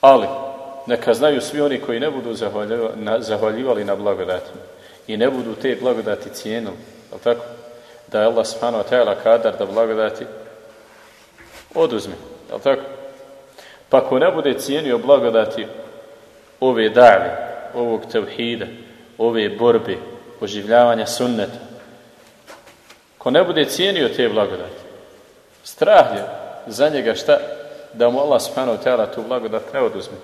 Ali, neka znaju svi oni koji ne budu zahvaljivali na blagodatima i ne budu te blagodati cijenili, je tako? Da je Allah subhanahu wa kadar da blagodati oduzme, je tako? Pa ako ne bude cijenio blagodati ove dave, ovog tevhida, ove borbe, oživljavanja sunneta, ko ne bude cijenio te blagodati, strah je za njega šta? Da mu Allah subhanahu ta'ala tu blagodat ne oduzme.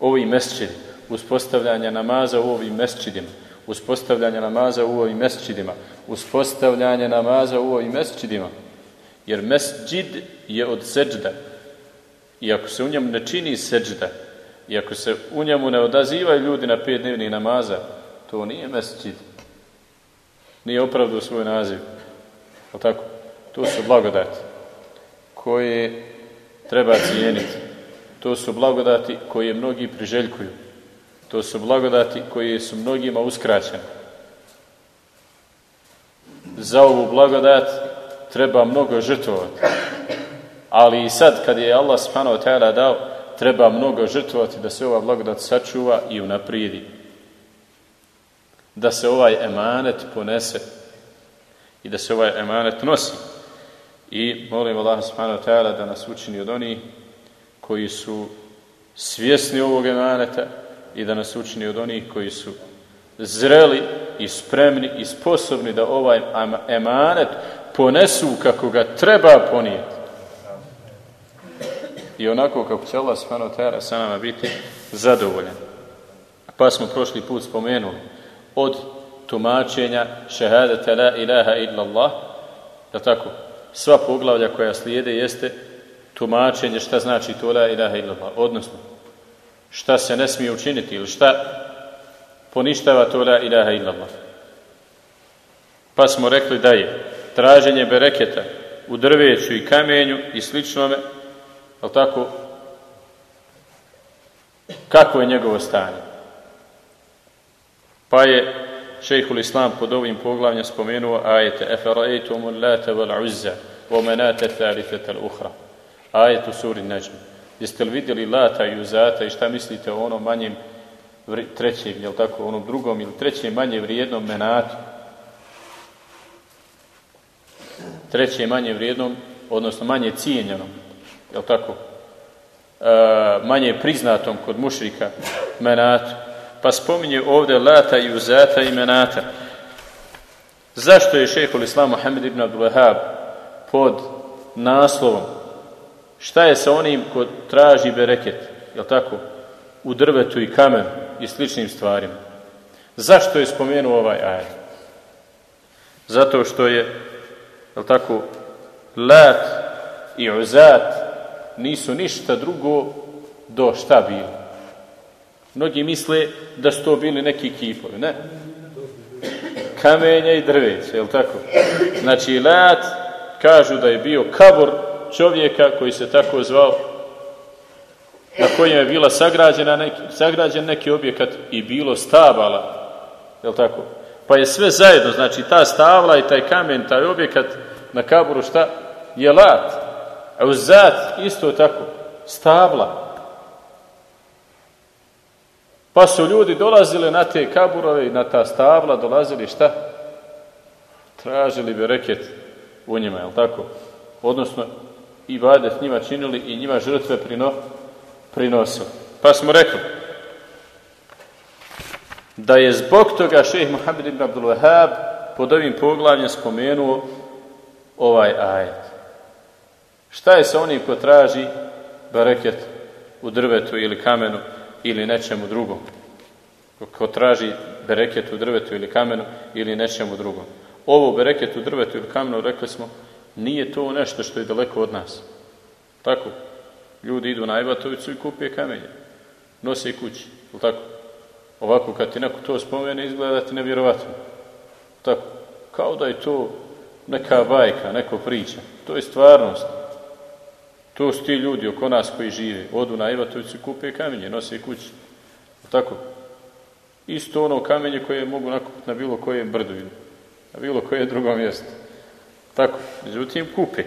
Ovi mesčidi, uspostavljanje namaza u ovim mesčidima, uspostavljanje namaza u ovim mesčidima, uspostavljanje namaza u ovim mesčidima. Jer mesđid je od seđda. I ako se u njemu ne čini seđda, i ako se u njemu ne odazivaju ljudi na pet dnevnih namaza, to nije mesđid. Nije opravdu svoj naziv. O tako? To su blagodati koje treba cijeniti. To su blagodati koje mnogi priželjkuju. To su blagodati koje su mnogima uskraćene. Za ovu blagodat treba mnogo žrtvovati. Ali i sad kad je Allah subhanahu wa ta'ala dao, treba mnogo žrtvovati da se ova blagodat sačuva i unaprijedi. Da se ovaj emanet ponese i da se ovaj emanet nosi. I molim Allah subhanahu wa ta'ala da nas učini od onih koji su svjesni ovog emaneta i da nas učini od onih koji su zreli i spremni i sposobni da ovaj emanet ponesu kako ga treba ponijeti. I onako kako će Allah subhanahu wa sa nama biti zadovoljan. Pa smo prošli put spomenuli od tumačenja šehadete la ilaha illallah, da tako, sva poglavlja koja slijede jeste tumačenje šta znači to la ilaha illallah, odnosno šta se ne smije učiniti ili šta poništava to la ilaha illallah. Pa smo rekli da je traženje bereketa u drveću i kamenju i sličnome, ali tako, kako je njegovo stanje? Pa je šejhul Islam pod ovim poglavljem spomenuo ajete Eferajtum lata wal uzza wa manata thalithata al-ukhra. Ajet u suri Najm. Jeste li vidjeli lata i uzata i šta mislite o onom manjem trećem, jel tako, onom drugom ili trećem manje vrijednom menatu? Trećem manje vrijednom, odnosno manje cijenjenom, jel tako? E, manje priznatom kod mušrika menatu. Pa spominje ovdje lata i uzata i menata. Zašto je šehhul Islam Muhammed ibn Abdul pod naslovom Šta je sa onim ko traži bereket, jel tako, u drvetu i kamenu i sličnim stvarima? Zašto je spomenuo ovaj ajet? Zato što je, jel tako, lat i uzat nisu ništa drugo do šta bili. Mnogi misle da su to bili neki kipovi, ne? Kamenja i drveće, jel tako? Znači, lat kažu da je bio kabor čovjeka koji se tako zvao, na kojem je bila sagrađena neki, sagrađen neki objekat i bilo stabala, je tako? Pa je sve zajedno, znači ta stavla i taj kamen, taj objekat na kaburu šta? Je lat. A uz zat isto tako, stabla. Pa su ljudi dolazili na te kaburove i na ta stabla, dolazili šta? Tražili bi reket u njima, je tako? Odnosno, i s njima činili i njima žrtve prino, prinosili. Pa smo rekli da je zbog toga šeheh Muhammed ibn Abdul Wahab pod ovim poglavljem spomenuo ovaj ajet. Šta je sa onim ko traži bereket u drvetu ili kamenu ili nečemu drugom? Ko traži bereket u drvetu ili kamenu ili nečemu drugom. Ovo bereket u drvetu ili kamenu, rekli smo, nije to nešto što je daleko od nas. Tako. Ljudi idu na Ajvatovicu i kupije kamenje. Nose kući. Tako. Ovako kad ti neko to spomene izgleda ti nevjerovatno. Tako. Kao da je to neka bajka, neko priča. To je stvarnost. To su ti ljudi oko nas koji žive. Odu na Ivatovicu i kupe kamenje, nose kući. Tako. Isto ono kamenje koje mogu nakupiti na bilo kojem brdu ili na bilo koje drugo mjesto. Tako, međutim kupe.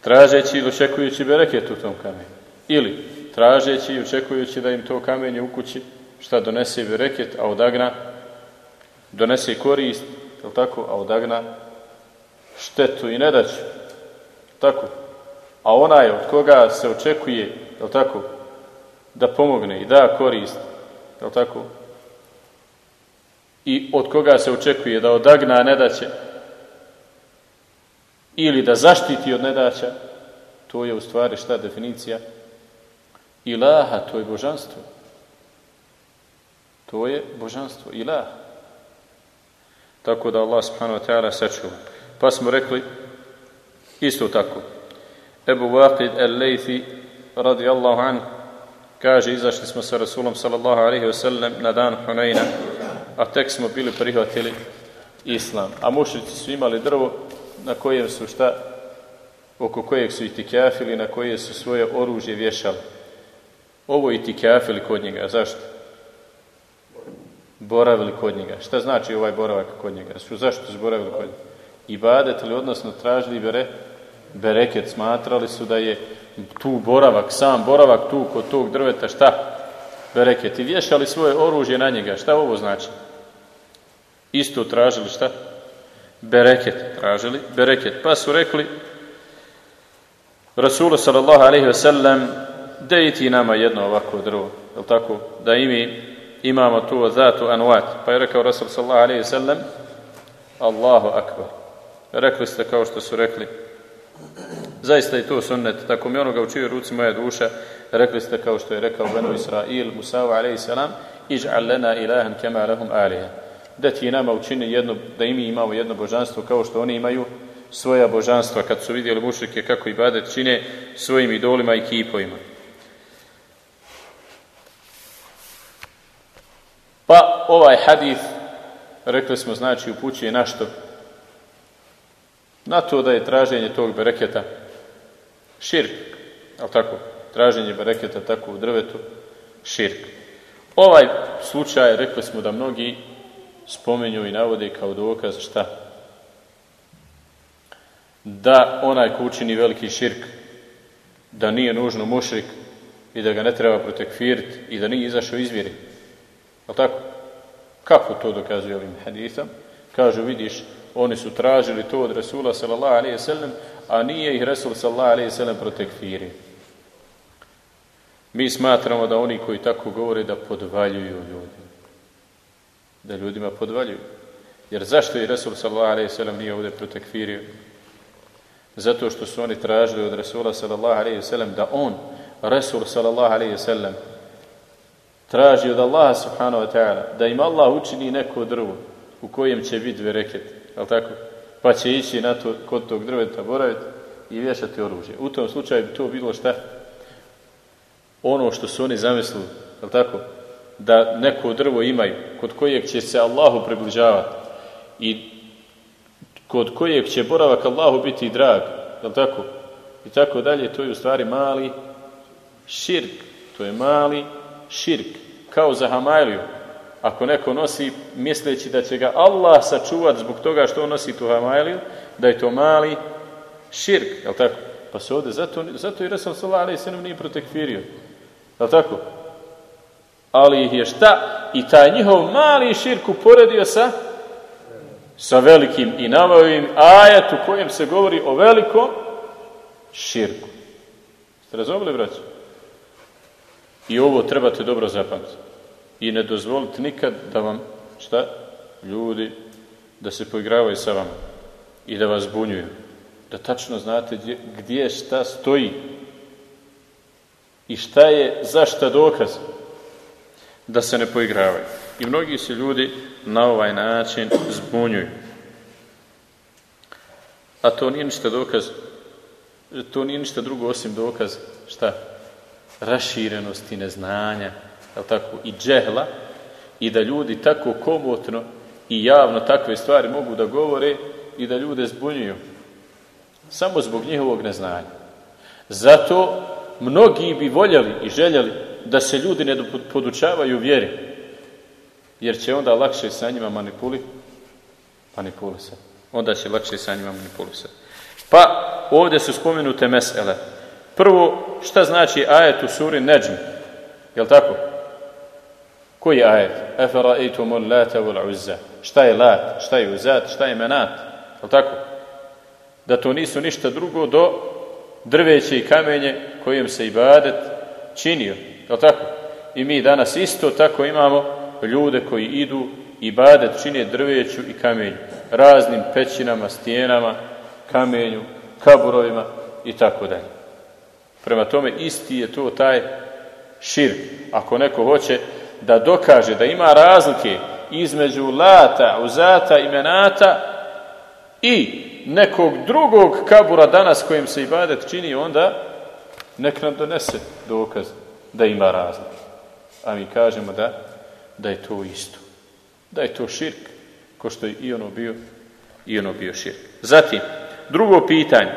Tražeći ili očekujući bereket u tom kamenu. Ili tražeći i očekujući da im to kamenje u kući šta donese bereket, a odagna donese korist, je tako, a odagna štetu i nedaću. Tako. A onaj od koga se očekuje, je tako, da pomogne i da korist, je tako, i od koga se očekuje da odagna nedaće ili da zaštiti od nedaća, to je u stvari šta definicija? Ilaha, to je božanstvo. To je božanstvo, ilah. Tako da Allah subhanahu wa ta'ala sačuva. Pa smo rekli isto tako. Ebu Waqid al-Laythi radijallahu an kaže izašli smo sa Rasulom sallallahu alaihi wa sallam na dan Hunayna a tek smo bili prihvatili islam. A mušrici su imali drvo na kojem su šta oko kojeg su itikafili, na koje su svoje oružje vješali. Ovo itikafili kod njega. Zašto? Boravili kod njega. Šta znači ovaj boravak kod njega? Zašto su boravili kod njega? Ibadetili, odnosno tražili bere, bereket. Smatrali su da je tu boravak, sam boravak tu kod tog drveta, šta? Bereket. I vješali svoje oružje na njega. Šta ovo znači? Isto tražili šta? Bereket. Tražili bereket. Pa su rekli Rasulu sallallahu alaihi ve sellem dej ti nama jedno ovako drvo. Je tako? Da i mi imamo tu zatu anuat. Pa je rekao Rasul sallallahu alaihi ve sellem Allahu akbar. Rekli ste kao što su rekli Zaista je to sunnet, tako mi onoga u čijoj ruci moja duša, rekli ste kao što je rekao Benu Israil, alaihi salam, iž'al lana ilahan kema lahum aliha. Da ti nama učini jedno, da i imamo jedno božanstvo kao što oni imaju svoja božanstva kad su vidjeli mušrike kako i badet čine svojim idolima i kipovima. Pa ovaj hadith, rekli smo, znači upućuje na što? Na to da je traženje tog bereketa širk, ali tako, traženje bereketa tako u drvetu, širk. Ovaj slučaj, rekli smo da mnogi spomenju i navode kao dokaz šta? Da onaj ko učini veliki širk, da nije nužno mušrik i da ga ne treba protekfiriti i da nije izašao izvjeri. Ali tako? Kako to dokazuje ovim hadithom? Kažu, vidiš, oni su tražili to od Rasula sallallahu alaihi sallam, a nije ih Rasul sallallahu alaihi sallam protekfirio. Mi smatramo da oni koji tako govore da podvaljuju ljudi. Da ljudima podvaljuju. Jer zašto i Rasul sallallahu alaihi sallam nije ovdje protekfirio? Zato što su oni tražili od Rasula sallallahu alaihi sallam da on, Rasul sallallahu alaihi sallam, traži od Allaha subhanahu wa ta'ala da im Allah učini neko drvo u kojem će biti vereket. Je tako? Pa će ići na to, kod tog drveta boraviti i vješati oružje. U tom slučaju bi to bilo šta? Ono što su oni zamislili, je tako? Da neko drvo imaju, kod kojeg će se Allahu približavati i kod kojeg će boravak Allahu biti drag, je tako? I tako dalje, to je u stvari mali širk. To je mali širk. Kao za Hamajliju. Ako neko nosi misleći da će ga Allah sačuvati zbog toga što on nosi tu Hamajliju, da je to mali širk, je tako? Pa se ovdje, zato, zato i Resul sallallahu alaihi sallam nije protekfirio. Je tako? Ali ih je šta? I taj njihov mali širk uporedio sa sa velikim i navojim ajet u kojem se govori o velikom širku. Ste razumili, braći? I ovo trebate dobro zapamtiti. I ne dozvolite nikad da vam, šta? Ljudi, da se poigravaju sa vama. I da vas bunjuju. Da tačno znate gdje, gdje šta stoji. I šta je, zašta dokaz. Da se ne poigravaju. I mnogi se ljudi na ovaj način zbunjuju. A to nije ništa dokaz, to nije ništa drugo osim dokaz, šta? Raširenosti neznanja, tako, i džehla, i da ljudi tako komotno i javno takve stvari mogu da govore i da ljude zbunjuju. Samo zbog njihovog neznanja. Zato mnogi bi voljeli i željeli da se ljudi ne podučavaju vjeri, jer će onda lakše sa njima manipuli, manipulisati. Onda će lakše sa njima manipulisati. Pa ovdje su spomenute mesele. Prvo, šta znači ajet u suri Neđm? Jel tako? Koji ajet? Efera itumul lata uzza. Šta je lat? Šta je uzat? Šta je menat? Jel tako? Da to nisu ništa drugo do drveće i kamenje kojem se ibadet činio. Jel tako? I mi danas isto tako imamo ljude koji idu i badet čine drveću i kamenju. Raznim pećinama, stijenama, kamenju, kaburovima i tako dalje. Prema tome isti je to taj širk. Ako neko hoće da dokaže da ima razlike između lata, uzata i menata i nekog drugog kabura danas kojim se ibadet čini, onda nek nam donese dokaz da ima razlike. A mi kažemo da, da je to isto. Da je to širk, ko što je i ono bio, i ono bio širk. Zatim, drugo pitanje.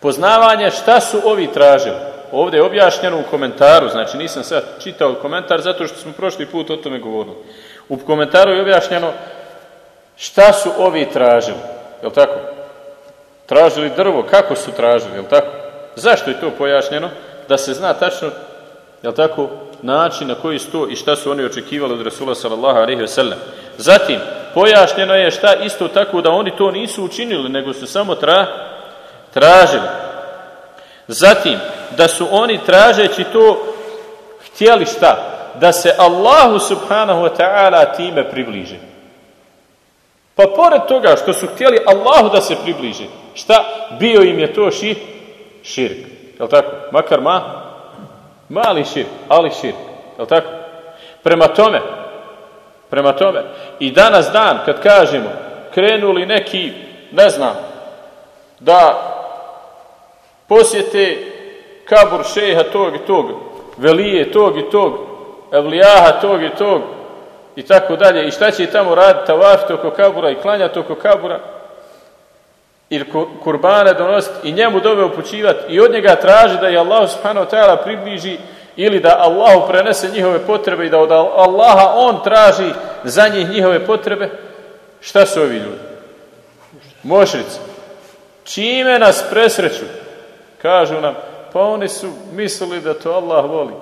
Poznavanje šta su ovi tražili. Ovdje je objašnjeno u komentaru, znači nisam sad čitao komentar zato što smo prošli put o tome govorili. U komentaru je objašnjeno šta su ovi tražili. Jel tako? Tražili drvo, kako su tražili, jel tako? Zašto je to pojašnjeno? Da se zna tačno, jel tako, način na koji su to i šta su oni očekivali od Rasula sallallahu alaihi ve. Zatim, pojašnjeno je šta isto tako da oni to nisu učinili, nego su samo tra, tražili. Zatim, da su oni tražeći to htjeli šta? Da se Allahu subhanahu wa ta'ala time približi. Pa pored toga što su htjeli Allahu da se približi, šta? Bio im je to ši, širk. Je tako? Makar ma, mali širk, ali širk. Je tako? Prema tome, prema tome, i danas dan kad kažemo, krenuli neki, ne znam, da posjete kabur šeha tog i tog, velije tog i tog, evlijaha tog i tog, i tako dalje. I šta će tamo raditi, tavafiti oko kabura i klanjati oko kabura, ili kurbane donositi i njemu dove upućivati i od njega traži da je Allah subhanahu ta'ala približi ili da Allahu prenese njihove potrebe i da od Allaha on traži za njih njihove potrebe, šta su ovi ljudi? Mošrici. Čime nas presreću? Kažu nam, pa oni su mislili da to Allah voli.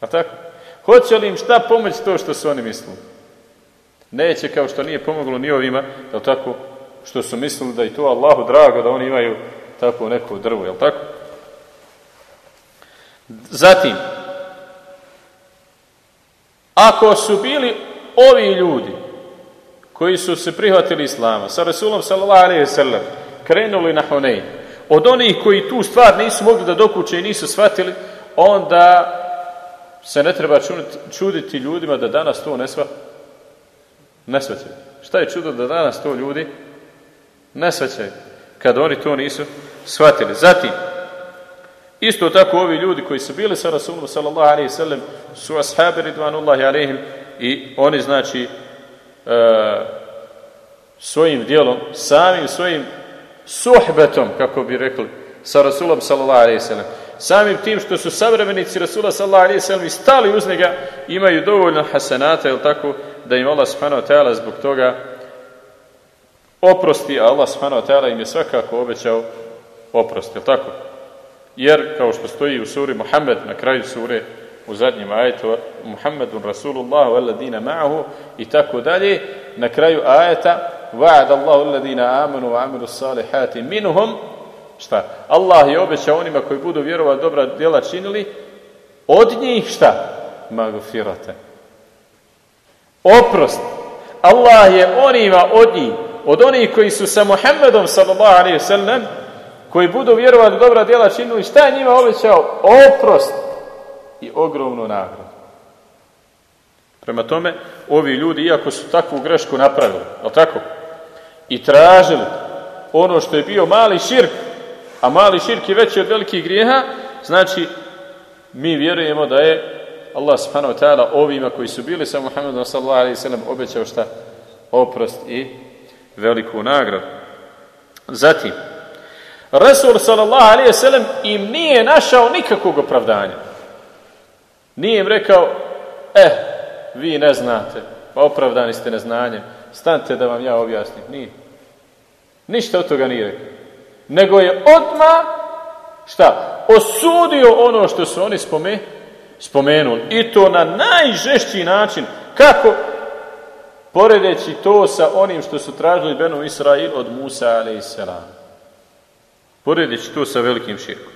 A tako? Hoće li im šta pomoći to što su oni mislili? Neće kao što nije pomoglo ni ovima, jel tako, što su mislili da i to Allahu drago, da oni imaju tako neko drvo, jel tako? Zatim, ako su bili ovi ljudi koji su se prihvatili Islama, sa Rasulom sallallahu alaihi sallam, krenuli na Hunej, od onih koji tu stvar nisu mogli da dokuće i nisu shvatili, onda se ne treba čuditi ljudima da danas to ne, sva, ne shvaćaju. Šta je čudo da danas to ljudi ne shvaćaju, kad oni to nisu shvatili. Zatim, isto tako ovi ljudi koji su bili sa Rasulom sallallahu alaihi sallam su ashabi ridvanullahi alaihim i oni znači e, svojim dijelom, samim svojim suhbetom, kako bi rekli, sa Rasulom sallallahu alaihi sallam, samim tim što su savremenici Rasula sallallahu alaihi sallam i stali uz njega, imaju dovoljno hasenata, jel tako, da im Allah subhanahu ta'ala zbog toga oprosti, a Allah subhanahu ta'ala im je svakako obećao oprost, jel tako? Jer, kao što stoji u suri Muhammed, na kraju sure, u zadnjem ajetu, Muhammedun Rasulullahu alladina ma'ahu i tako dalje, na kraju ajeta, va'ad Allahu alladina amanu wa amilu salihati minuhum, šta? Allah je obećao onima koji budu vjerovati dobra djela činili, od njih šta? Magfirate. Oprost. Allah je onima od njih, od onih koji su sa Muhammedom sallallahu alaihi sallam, koji budu vjerovati dobra djela činili, šta je njima obećao? Oprost i ogromnu nagradu. Prema tome, ovi ljudi, iako su takvu grešku napravili, ali tako? I tražili ono što je bio mali širk, a mali širk je veći od velikih grijeha, znači, mi vjerujemo da je Allah subhanahu wa ta'ala ovima koji su bili sa Muhammedom sallallahu alaihi sallam obećao šta? Oprost i veliku nagradu. Zatim, Rasul sallallahu alaihi sallam im nije našao nikakvog opravdanja. Nije im rekao, eh, vi ne znate, pa opravdani ste neznanjem, stanite da vam ja objasnim. Nije. Ništa od toga nije rekao. nego je odmah šta? Osudio ono što su oni spome, spomenuli. I to na najžešći način. Kako? Poredeći to sa onim što su tražili Benu Israil od Musa a.s. Poredeći to sa velikim širkom.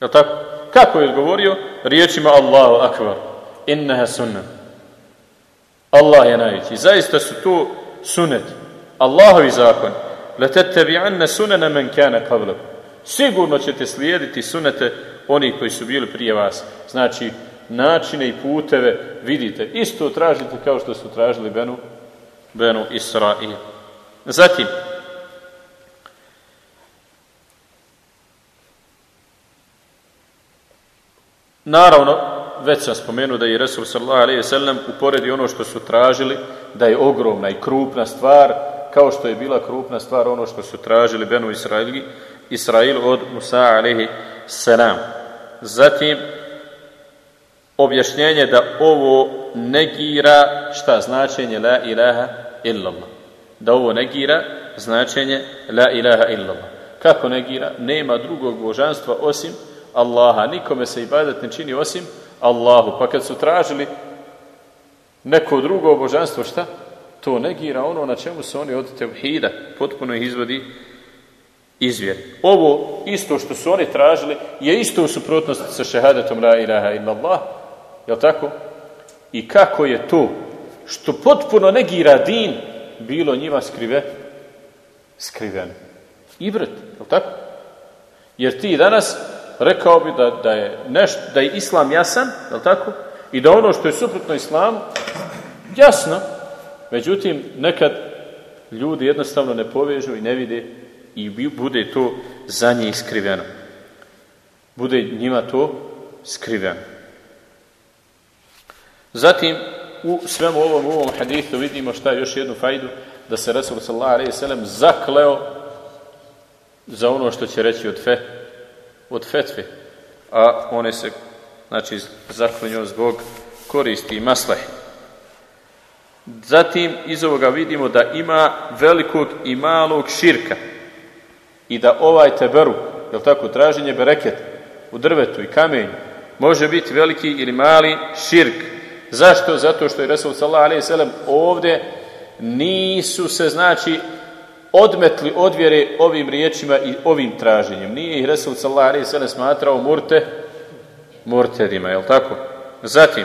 Je tako? Kako je odgovorio? Riječima Allahu akbar. Innaha sunna. Allah je najveći. Zaista su to sunet. Allahovi zakon. anna sunana men kana qablakum. Sigurno ćete slijediti sunete oni koji su bili prije vas. Znači, načine i puteve vidite. Isto tražite kao što su tražili Benu, Benu Israil. Zatim, Naravno, već sam spomenuo da je Resul sallallahu alaihi sallam uporedi ono što su tražili, da je ogromna i krupna stvar, kao što je bila krupna stvar ono što su tražili Benu Israili, Israil od Musa alaihi salam. Zatim, objašnjenje da ovo negira šta značenje la ilaha illallah. Da ovo negira značenje la ilaha illallah. Kako negira? Nema drugog božanstva osim Allaha. Nikome se ibadet ne čini osim Allahu. Pa kad su tražili neko drugo božanstvo, šta? To negira ono na čemu se oni od tevhida potpuno ih izvodi izvjer. Ovo isto što su oni tražili je isto u suprotnosti sa šehadetom la ilaha illallah. Jel tako? I kako je to što potpuno negira din bilo njima skrive skriveno. Ibret, jel tako? Jer ti danas rekao bi da, da, je nešto, da je islam jasan, jel tako? I da ono što je suprotno islamu, jasno. Međutim, nekad ljudi jednostavno ne povežu i ne vide i bude to za njih skriveno. Bude njima to skriveno. Zatim, u svemu ovom, u ovom hadithu vidimo šta je još jednu fajdu, da se Rasul sallallahu alaihi sallam zakleo za ono što će reći od fe, od fetve, a one se, znači, zaklinju zbog koristi i maslahe. Zatim, iz ovoga vidimo da ima velikog i malog širka i da ovaj teberu, jel tako, traženje bereket u drvetu i kamenju, može biti veliki ili mali širk. Zašto? Zato što je Resul sallallahu alaihi sallam ovdje nisu se, znači, odmetli od vjere ovim riječima i ovim traženjem. Nije ih Resul sallallahu alaihi sallam smatrao murte, murtedima, jel tako? Zatim,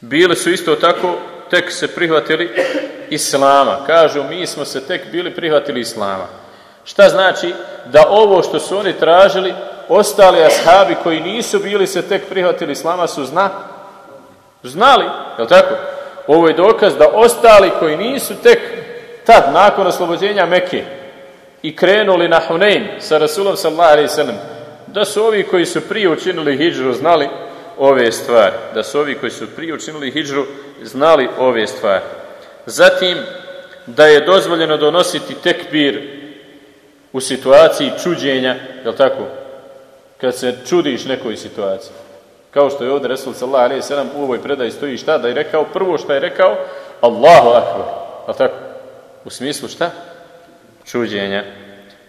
bili su isto tako, tek se prihvatili Islama. Kažu, mi smo se tek bili prihvatili Islama. Šta znači? Da ovo što su oni tražili, ostali ashabi koji nisu bili se tek prihvatili Islama su zna, znali, jel tako? Ovo je dokaz da ostali koji nisu tek tad, nakon oslobođenja Mekke i krenuli na Hunain sa Rasulom sallallahu alaihi sallam, da su ovi koji su prije učinili hijđru znali ove stvari. Da su ovi koji su prije učinili hijđru znali ove stvari. Zatim, da je dozvoljeno donositi tekbir u situaciji čuđenja, jel tako? Kad se čudiš nekoj situaciji. Kao što je ovdje Resul sallallahu alaihi sallam u ovoj predaji stoji šta da je rekao, prvo što je rekao, Allahu akbar. Jel tako? U smislu šta? Čuđenja.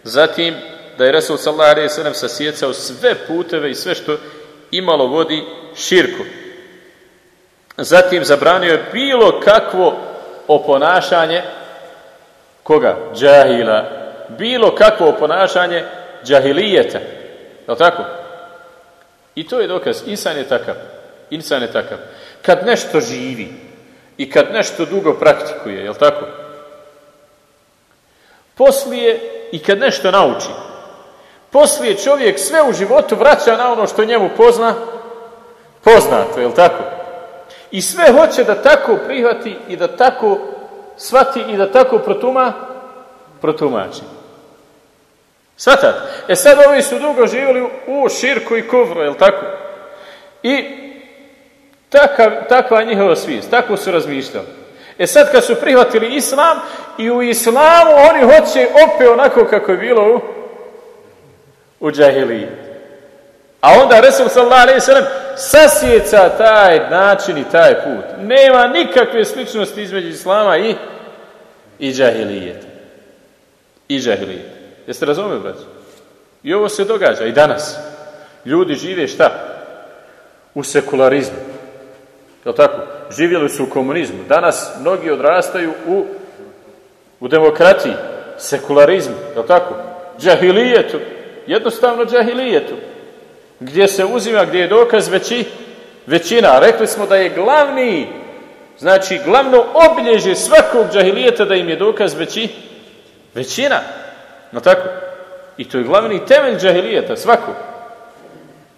Zatim, da je Resul sallallahu alaihi sallam sasjecao sve puteve i sve što imalo vodi širku. Zatim, zabranio je bilo kakvo oponašanje koga? Džahila. Bilo kakvo oponašanje džahilijeta. Je tako? I to je dokaz. Insan je takav. Insan je takav. Kad nešto živi i kad nešto dugo praktikuje, je li tako? Poslije i kad nešto nauči, poslije čovjek sve u životu vraća na ono što njemu pozna, poznato, je li tako? I sve hoće da tako prihvati i da tako shvati i da tako protuma, protumači. Svatate? E sad ovi su dugo živjeli u širku i kovru, je li tako? I takav, takva njihova svijest, tako su razmišljali. E sad kad su prihvatili islam i u islamu oni hoće opet onako kako je bilo u, u džahiliji. A onda Resul sallallahu alaihi sallam sasjeca taj način i taj put. Nema nikakve sličnosti između islama i, i džahilijeta. i džahilijet. Jeste razumeli, braći? I ovo se događa i danas. Ljudi žive šta? U sekularizmu. Je tako? Živjeli su u komunizmu. Danas mnogi odrastaju u, u demokratiji, sekularizmu. Je tako? Džahilijetu. Jednostavno džahilijetu. Gdje se uzima, gdje je dokaz veći, većina. Rekli smo da je glavni, znači glavno obilježje svakog džahilijeta da im je dokaz veći, većina. No tako? I to je glavni temelj džahilijeta, svakog.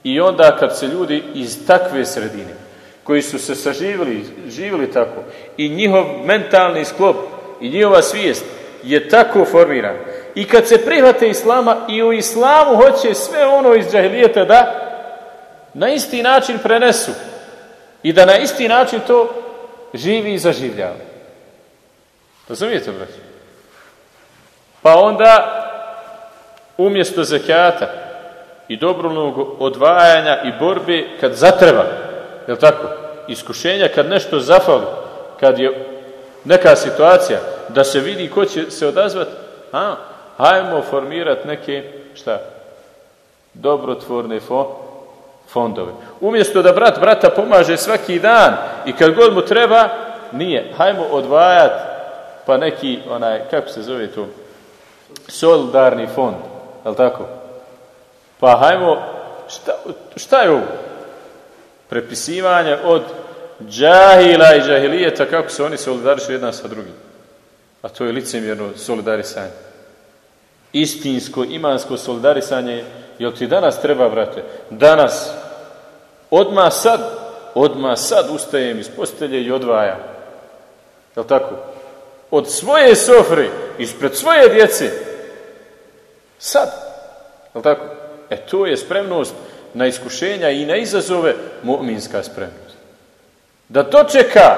I onda kad se ljudi iz takve sredine, koji su se saživili, živjeli tako, i njihov mentalni sklop, i njihova svijest je tako formiran. I kad se prihvate islama i u islamu hoće sve ono iz džahilijeta da na isti način prenesu i da na isti način to živi i zaživljava. Razumijete, braći? Pa onda umjesto zekata i dobrovnog odvajanja i borbe kad zatreba, je tako? Iskušenja kad nešto zafali, kad je neka situacija da se vidi ko će se odazvati, a, hajmo formirati neke, šta, dobrotvorne fondove. Umjesto da brat brata pomaže svaki dan i kad god mu treba, nije. Hajmo odvajati pa neki, onaj, kako se zove to, solidarni fond Jel tako? Pa hajmo, šta, šta je ovo? Prepisivanje od džahila i džahilijeta, kako se oni solidarišu jedan sa drugim. A to je licemjerno solidarisanje. Istinsko, imansko solidarisanje, jel ti danas treba, brate? Danas, odma sad, odma sad ustajem iz postelje i odvajam. Jel tako? Od svoje sofre, ispred svoje djece, Sad. Je tako? E to je spremnost na iskušenja i na izazove mu'minska spremnost. Da dočeka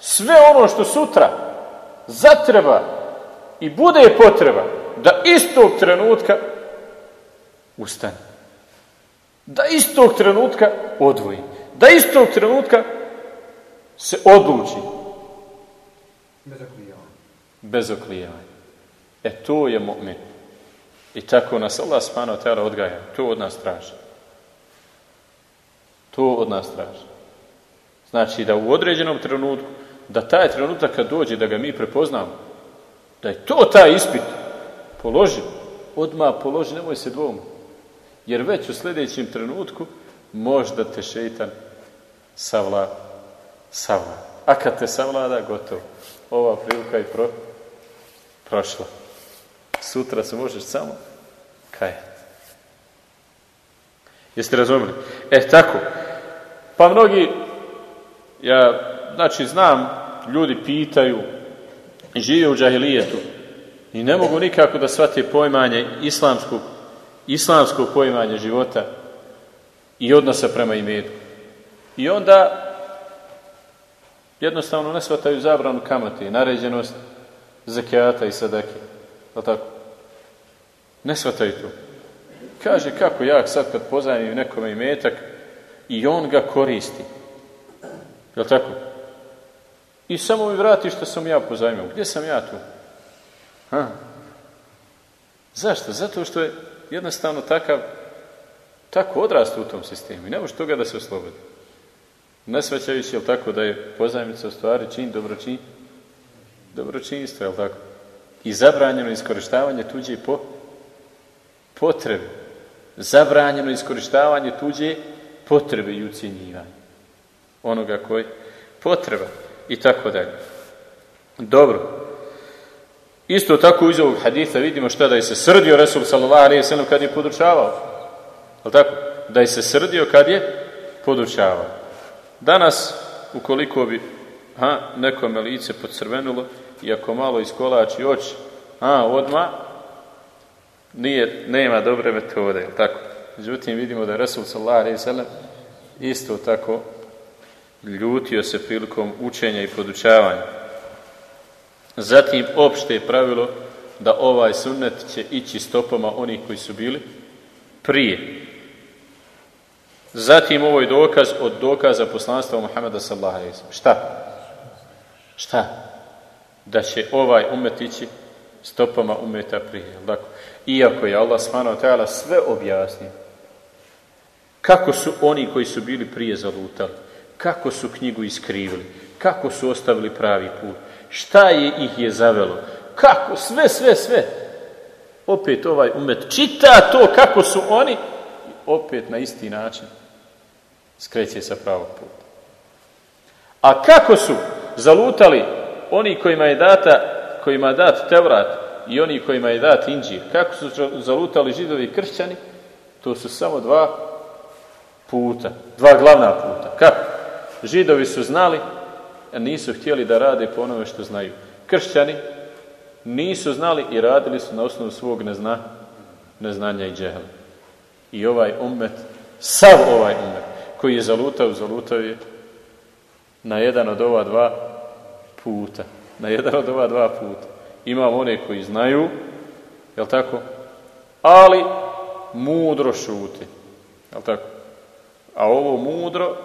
sve ono što sutra zatreba i bude potreba da istog trenutka ustane. Da istog trenutka odvoji. Da istog trenutka se odluči. Bez oklijevanja. Bez oklijevanja. E to je mu'min. I tako nas Allah subhanahu wa odgaja. To od nas traži. To od nas traži. Znači da u određenom trenutku, da taj trenutak kad dođe, da ga mi prepoznamo, da je to taj ispit, položi, odmah položi, nemoj se dvomu. Jer već u sljedećem trenutku možda te šeitan savla, savla. A kad te savlada, gotovo. Ova prilika je pro, prošla. Sutra se možeš samo kaj. Jeste razumeli? E tako. Pa mnogi, ja, znači znam, ljudi pitaju, žive u džahilijetu i ne mogu nikako da shvate pojmanje islamskog, islamskog pojmanje života i odnosa prema imetu. I onda jednostavno ne shvataju zabranu kamate i naređenost zakijata i sadake. Je tako? Ne shvataju to. Kaže kako ja sad kad pozajmim nekome imetak i on ga koristi. Je li tako? I samo mi vrati što sam ja pozajmio. Gdje sam ja tu? Ha? Zašto? Zato što je jednostavno takav tako odrastu u tom sistemu i ne može toga da se oslobodi. Ne svaćajući, je tako, da je pozajmica u stvari čin, dobročin, je tako? I zabranjeno iskorištavanje tuđe po potrebe. Zabranjeno iskorištavanje tuđe potrebe i ucjenjivanje. Onoga koji potreba i tako dalje. Dobro. Isto tako iz ovog haditha vidimo šta da je se srdio Resul sallallahu alaihi sallam kad je podučavao. Ali tako? Da je se srdio kad je podučavao. Danas, ukoliko bi ha, nekome lice podcrvenulo i ako malo iskolači oči, a, odma nije, nema dobre metode, tako. Međutim, vidimo da je Resul sallallahu isto tako ljutio se prilikom učenja i podučavanja. Zatim, opšte pravilo da ovaj sunnet će ići stopama onih koji su bili prije. Zatim, ovo je dokaz od dokaza poslanstva Muhammeda sallallahu. Šta? Šta? Da će ovaj umet ići stopama umeta prije. Dakle, iako je Allah s.w.t. sve objasnio, kako su oni koji su bili prije zalutali, kako su knjigu iskrivili, kako su ostavili pravi put, šta je ih je zavelo, kako, sve, sve, sve. Opet ovaj umet čita to kako su oni, opet na isti način skreće sa pravog puta. A kako su zalutali oni kojima je data, kojima je dat Tevrat i oni kojima je dat Inđir, kako su zalutali židovi i kršćani, to su samo dva puta, dva glavna puta. Kako? Židovi su znali, a nisu htjeli da rade po onome što znaju. Kršćani nisu znali i radili su na osnovu svog nezna, neznanja i džehla. I ovaj umet, sav ovaj umet, koji je zalutao, zalutao je na jedan od ova dva puta. Na jedan od ova dva puta. Imamo one koji znaju, jel tako? Ali mudro šuti. Jel tako? A ovo mudro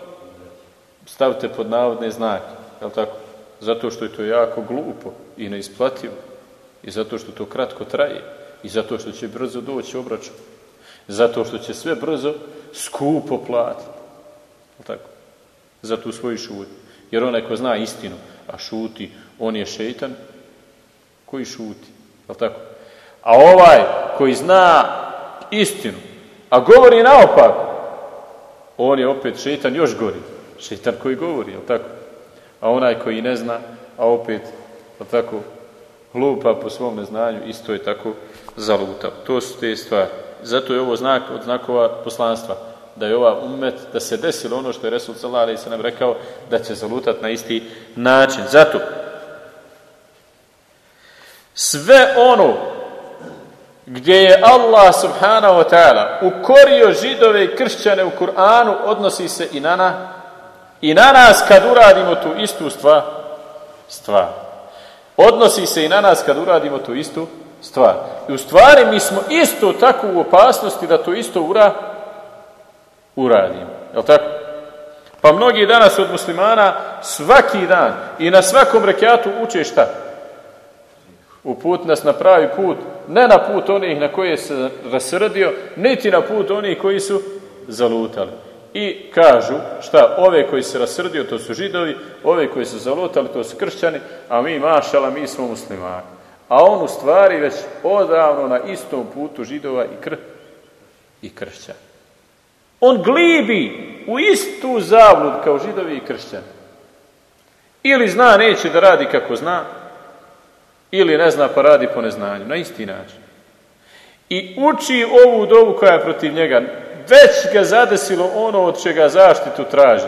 stavite pod navodne znake. Jel tako? Zato što je to jako glupo i neisplativo. I zato što to kratko traje. I zato što će brzo doći obračun. Zato što će sve brzo skupo platiti. Tako? Za tu svoju šutnju. Jer onaj ko zna istinu, a šuti, on je šeitan koji šuti. Jel tako? A ovaj koji zna istinu, a govori naopako, on je opet šeitan još gori. Šeitan koji govori, jel tako? A onaj koji ne zna, a opet, jel tako, lupa po svom neznanju, isto je tako zalutao. To su te stvari. Zato je ovo znak od znakova poslanstva. Da je ova umet, da se desilo ono što je Resul Salari se nam rekao, da će zalutati na isti način. Zato, sve ono gdje je Allah subhanahu wa ta'ala ukorio židove i kršćane u Kur'anu odnosi se i na, na, i na nas kad uradimo tu istu stvar. stvar. Odnosi se i na nas kad uradimo tu istu stvar. I u stvari mi smo isto tako u opasnosti da to isto ura, uradimo. Jel tako? Pa mnogi danas od muslimana svaki dan i na svakom rekiatu uče šta? Uput nas na pravi put, ne na put onih na koje se rasrdio, niti na put onih koji su zalutali. I kažu, šta, ove koji se rasrdio, to su židovi, ove koji su zalutali, to su kršćani, a mi, mašala, mi smo muslimani. A on u stvari već odavno na istom putu židova i, kr i kršćani. On glibi u istu zavlud kao židovi i kršćani. Ili zna, neće da radi kako zna, ili ne zna pa radi po neznanju, na isti način. I uči ovu dovu koja je protiv njega, već ga zadesilo ono od čega zaštitu traži.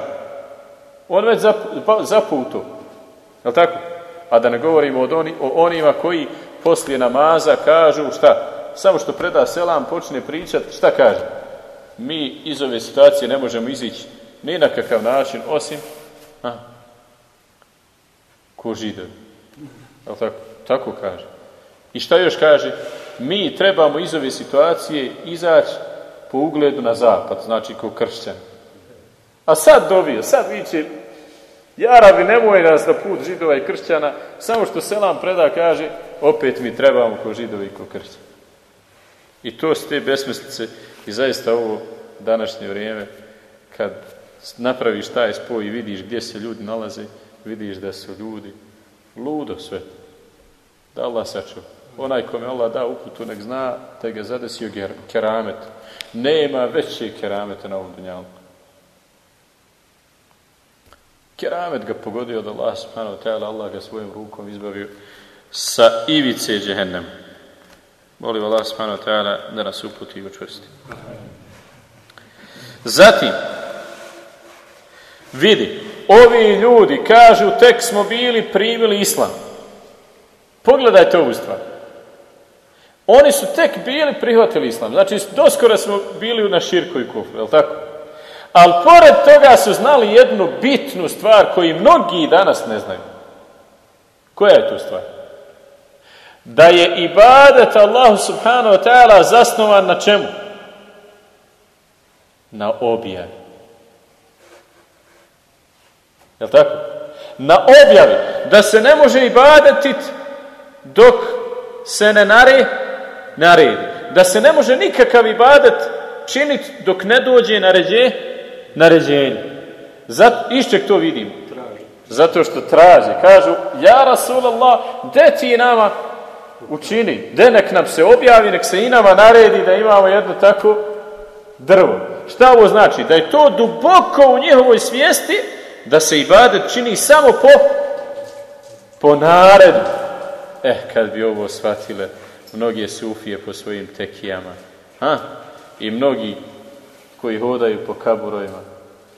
On već zaputo. Je li tako? A da ne govorimo o onima koji poslije namaza kažu šta? Samo što preda selam, počne pričati, šta kaže? Mi iz ove situacije ne možemo izići ni na kakav način, osim a, ko židovi. Tako? Tako kaže. I šta još kaže? Mi trebamo iz ove situacije izaći po ugledu na zapad, znači kao kršćan. A sad dobio, sad viće, Jarabi, nemoj nas na put židova i kršćana, samo što Selam preda kaže, opet mi trebamo ko židovi i ko kršćani. I to su te besmislice i zaista ovo današnje vrijeme, kad napraviš taj spoj i vidiš gdje se ljudi nalaze, vidiš da su ljudi ludo sve. Da Allah sačuva. Onaj kome Allah da uputu, nek zna, te ga zadesio keramet. Nema veće kerameta na ovom dunjalku. Keramet ga pogodio od Allah subhanahu Allah ga svojom rukom izbavio sa ivice džehennem. Molim Allah subhanahu wa ta'ala da nas uputi i učvrsti. Zatim, vidi, ovi ljudi kažu tek smo bili primili islam. Pogledajte ovu stvar. Oni su tek bili prihvatili islam. Znači, doskoro smo bili na širku i kufru, je tako? Ali pored toga su znali jednu bitnu stvar koju mnogi danas ne znaju. Koja je to stvar? Da je ibadet Allahu subhanahu wa ta'ala zasnovan na čemu? Na objavi. Je tako? Na objavi. Da se ne može ibadetit dok se ne nare, naredi. Da se ne može nikakav ibadet činiti dok ne dođe naređe, naređenje. Zat, išćeg to vidim. Zato što traži. Kažu, ja Rasulallah, de ti nama učini? De nek nam se objavi, nek se i nama naredi da imamo jedno tako drvo. Šta ovo znači? Da je to duboko u njihovoj svijesti da se ibadet čini samo po po naredu. Eh, kad bi ovo shvatile mnoge sufije po svojim tekijama. Ha? I mnogi koji hodaju po kaburovima.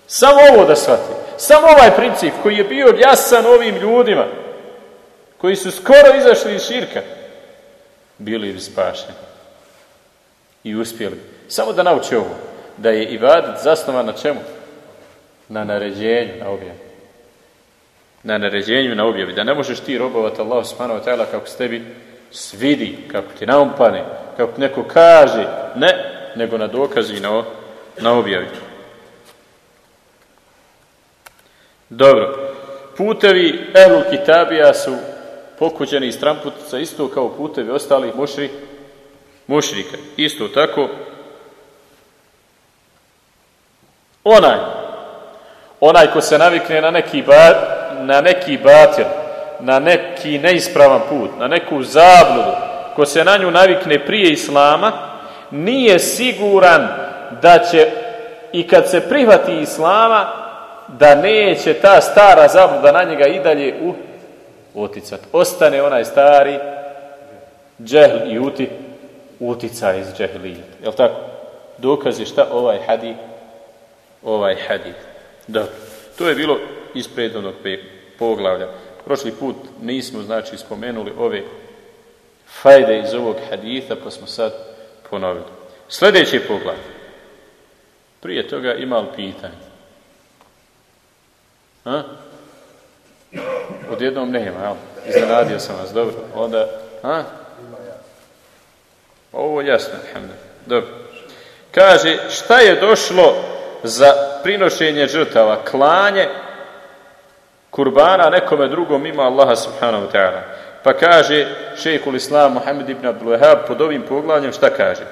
Samo ovo da shvati. Samo ovaj princip koji je bio jasan ovim ljudima koji su skoro izašli iz širka bili bi spašeni i uspjeli. Samo da nauči ovo da je ibadet zasnovan na čemu? Na naređenju, na objavi. Na naređenju, na objavi. Da ne možeš ti robovati Allah subhanahu wa ta'ala kako se tebi svidi, kako ti naumpane, kako neko kaže, ne, nego na dokazi na, na objavi. Dobro, putevi Ehlul Kitabija su pokuđeni iz tramputica isto kao putevi ostalih mušri, mušrika. Isto tako, onaj, onaj ko se navikne na neki, ba, na neki batir, na neki neispravan put, na neku zabludu, ko se na nju navikne prije Islama, nije siguran da će i kad se prihvati Islama, da neće ta stara zabluda na njega i dalje u, uticat. Ostane onaj stari džehl i uti, utica iz džehlijeta. Jel tako? Dokaz je šta ovaj hadith ovaj hadith. Dobro. To je bilo iz predovnog poglavlja. Prošli put nismo, znači, spomenuli ove fajde iz ovog haditha, pa smo sad ponovili. Sljedeći poglavlje. Prije toga imali pitanje. A? Odjednom nema, jel? Iznenadio sam vas, dobro. Onda, a? Ovo je jasno, Dobro. Kaže, šta je došlo za prinošenje žrtava, klanje kurbana nekome drugom ima Allaha subhanahu ta'ala. Pa kaže šejhul Islam Muhammed ibn Abdul Wahhab pod ovim poglavljem šta kaže?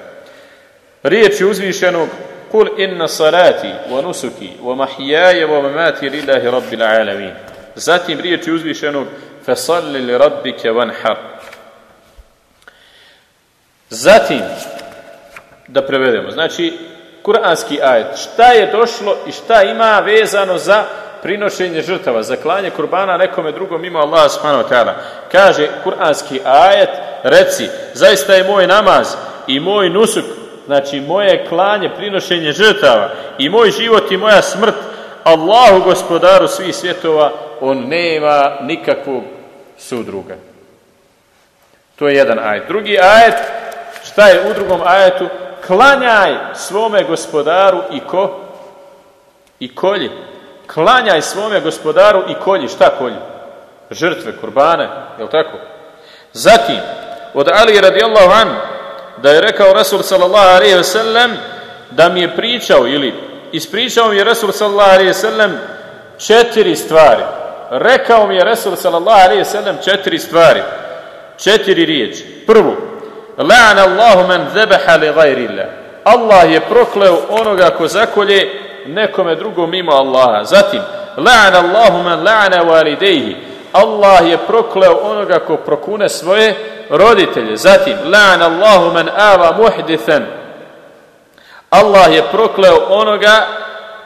Riječi uzvišenog Kul inna salati wa nusuki wa mahiyaya wa mamati lillahi rabbil alamin. Zatim riječi uzvišenog fasalli li rabbike wanhar. Zatim da prevedemo. Znači kuranski ajet. Šta je došlo i šta ima vezano za prinošenje žrtava, za klanje kurbana nekome drugom ima Allah subhanahu wa. Kaže kuranski ajet, reci, zaista je moj namaz i moj nusuk, znači moje klanje, prinošenje žrtava i moj život i moja smrt Allahu gospodaru svih svjetova, on nema nikakvog sudruga. To je jedan ajet. Drugi ajet, šta je u drugom ajetu? klanjaj svome gospodaru i ko? I kolji. Klanjaj svome gospodaru i kolji. Šta kolji? Žrtve, kurbane, je tako? Zatim, od Ali radijallahu an, da je rekao Rasul sallallahu alaihi sellem, da mi je pričao ili ispričao mi je Rasul sallallahu alaihi sellem četiri stvari. Rekao mi je Rasul sallallahu alaihi ve sellem četiri stvari. Četiri riječi. Prvo, La'ana Allahu man zabaha li ghayri Allah je prokleo onoga ko zakolje nekome drugom mimo Allaha. Zatim, la'ana Allahu man la'ana walidayhi. Allah je prokleo onoga ko prokune svoje roditelje. Zatim, la'ana Allahu man ava muhdithan. Allah je prokleo onoga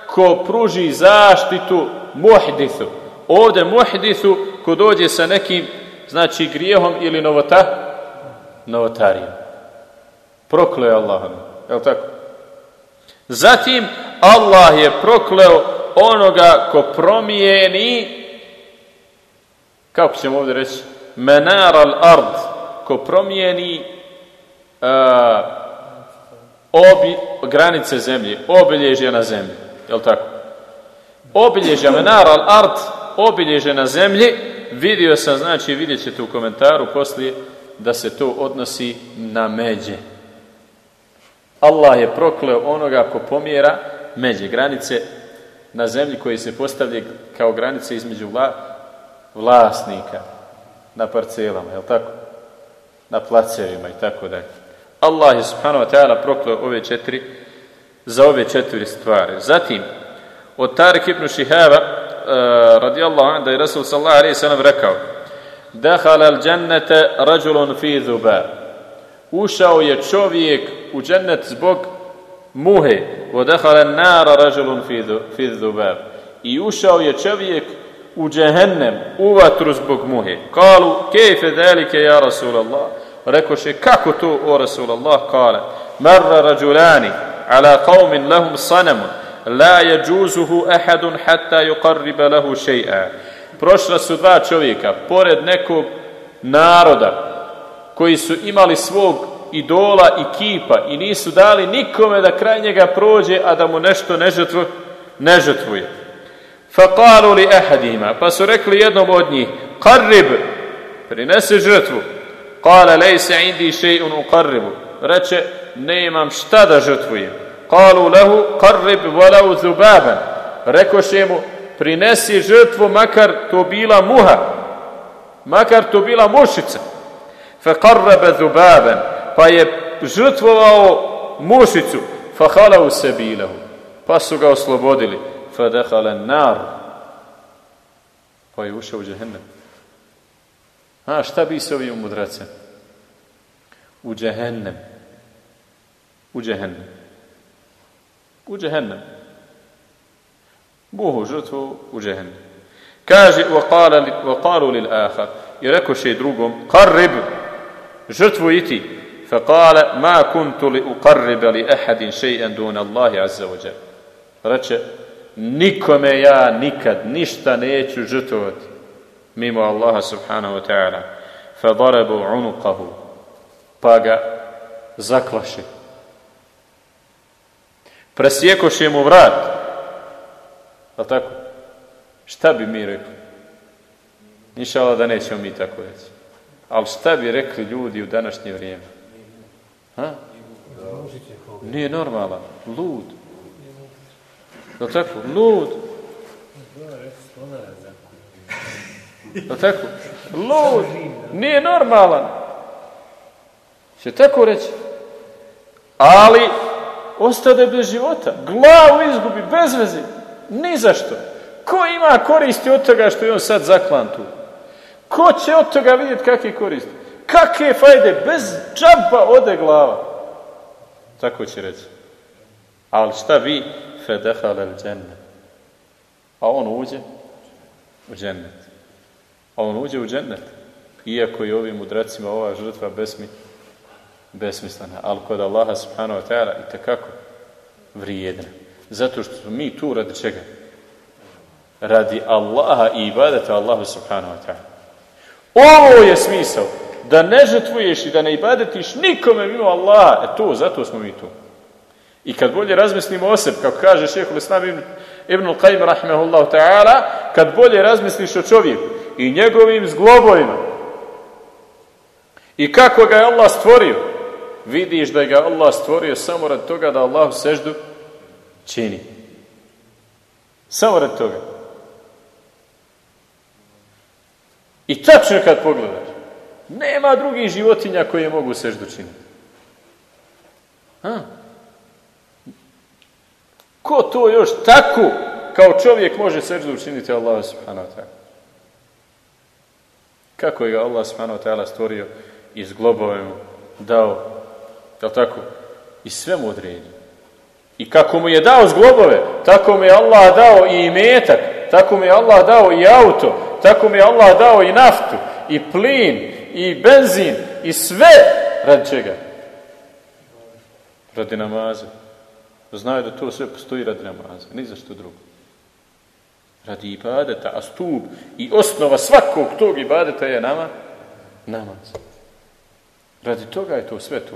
ko pruži zaštitu muhdithu. Ovdje muhdithu ko dođe sa nekim znači grijehom ili novota, novotarijom. Prokleo Allah. Je tako? Zatim, Allah je prokleo onoga ko promijeni kako ćemo ovdje reći menar al ard ko promijeni uh, obi, granice zemlje obilježje na zemlji je tako obilježja menar al ard obilježje na zemlji vidio sam znači vidjet ćete u komentaru poslije da se to odnosi na međe. Allah je prokleo onoga ko pomjera međe, granice na zemlji koji se postavlja kao granice između vla, vlasnika na parcelama, je tako? na placevima i tako dalje. Allah je subhanahu wa ta'ala proklao ove četiri za ove četiri stvari. Zatim, od Tarik ibn Šihava, آه، رضي الله عنه رسول صلى الله عليه وسلم ركوا دخل الجنة رجل في ذباب. وشاو يتشوفيك وجنة زبق موهي ودخل النار رجل في في الذباب يوشاو يتشوفيك وجهنم وواتر زبوك موهي قالوا كيف ذلك يا رسول الله؟ ركوشي كاكوتو رسول الله. قال مر رجلان على قوم لهم صنم. la yajuzuhu ahadun hatta yuqarriba lahu shay'a. Prošla su dva čovjeka pored nekog naroda koji su imali svog idola i kipa i nisu dali nikome da kraj njega prođe, a da mu nešto ne, žetvu. Faqalu li ahadima, pa su rekli jednom od njih, qarrib, prinese žrtvu. Qala laysa indi shay'un uqarribu, reče, nemam šta da žrtvujem. قالوا له قرب ولو ذبابا rekoše mu prinesi žrtvu makar to bila muha makar to bila mušica فقرب ذبابا pa je žrtvovao mušicu فخلوا سبيله pa su ga oslobodili فدخل النار pa je ušao u džehennem. A šta bi se ovim mudracem? U džehennem. U džehennem. وجهنم بوه جته وجهنم كاجي وقال وقالوا للآخر يركو شي دروغم قرب جتويتي فقال ما كنت لأقرب لأحد شيئا دون الله عز وجل رجع نكم يا نكد نشتا نيتو جتوت ميمو الله سبحانه وتعالى فضربوا عنقه باقا زكلشه presjekoše mu vrat a tako šta bi mi rekli inšala da nećemo mi tako reći ali šta bi rekli ljudi u današnje vrijeme ha? nije normalan lud Je tako? Lud. Je tako? Lud. Nije normalan. Će tako reći. Ali ostade bez života. Glavu izgubi bez veze. Ni zašto. Ko ima koristi od toga što je on sad zaklan tu? Ko će od toga vidjeti kakve koristi? Kakve fajde? Bez džaba ode glava. Tako će reći. Ali šta vi fedehale al džennet. A on uđe u džennet. A on uđe u džennet. Iako je ovim mudracima ova žrtva besmi, besmislena. Ali kod Allaha subhanahu wa ta'ala i takako vrijedna. Zato što smo mi tu radi čega? Radi Allaha i ibadeta Allahu subhanahu wa ta'ala. Ovo je smisao. Da ne žrtvuješ i da ne ibadetiš nikome mimo Allaha. E to, zato smo mi tu. I kad bolje razmislimo o sebi, kako kaže šehhul Islam ibn, ibn Qaim rahimahullahu ta'ala, kad bolje razmisliš o čovjeku i njegovim zglobovima i kako ga je Allah stvorio, vidiš da ga Allah stvorio samo rad toga da Allah seždu čini. Samo rad toga. I tačno kad pogledaš, nema drugih životinja koje mogu seždu činiti. Ha? Ko to još tako kao čovjek može seždu učiniti Allah subhanahu wa ta'ala? Kako je ga Allah subhanahu wa ta'ala stvorio i s globovima dao, je tako? I sve mu odredio. I kako mu je dao zglobove, tako mu je Allah dao i imetak, tako mu je Allah dao i auto, tako mu je Allah dao i naftu, i plin, i benzin, i sve radi čega? Radi namaza. Znaju da to sve postoji radi namaza, ni za što drugo. Radi ibadeta, a stup i osnova svakog tog ibadeta je nama namaz. Radi toga je to sve tu.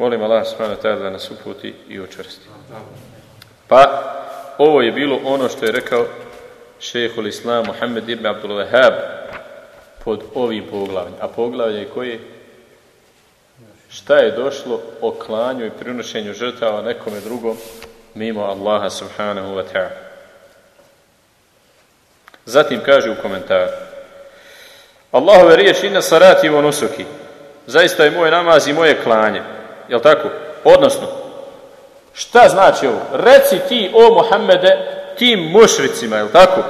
Molim Allah subhanahu da nas uputi i učvrsti. Pa, ovo je bilo ono što je rekao šehhul Islam Muhammed ibn Abdul Wahab pod ovim poglavljem. A poglavlje je koje? šta je došlo o klanju i prinošenju žrtava nekome drugom mimo Allaha subhanahu wa ta'ala. Zatim kaže u komentaru Allahove riječi inna sarati i nusuki. Zaista je moj namaz i moje klanje. Jel tako? Odnosno, šta znači ovo? Reci ti, o Muhammede, tim mušricima, jel tako?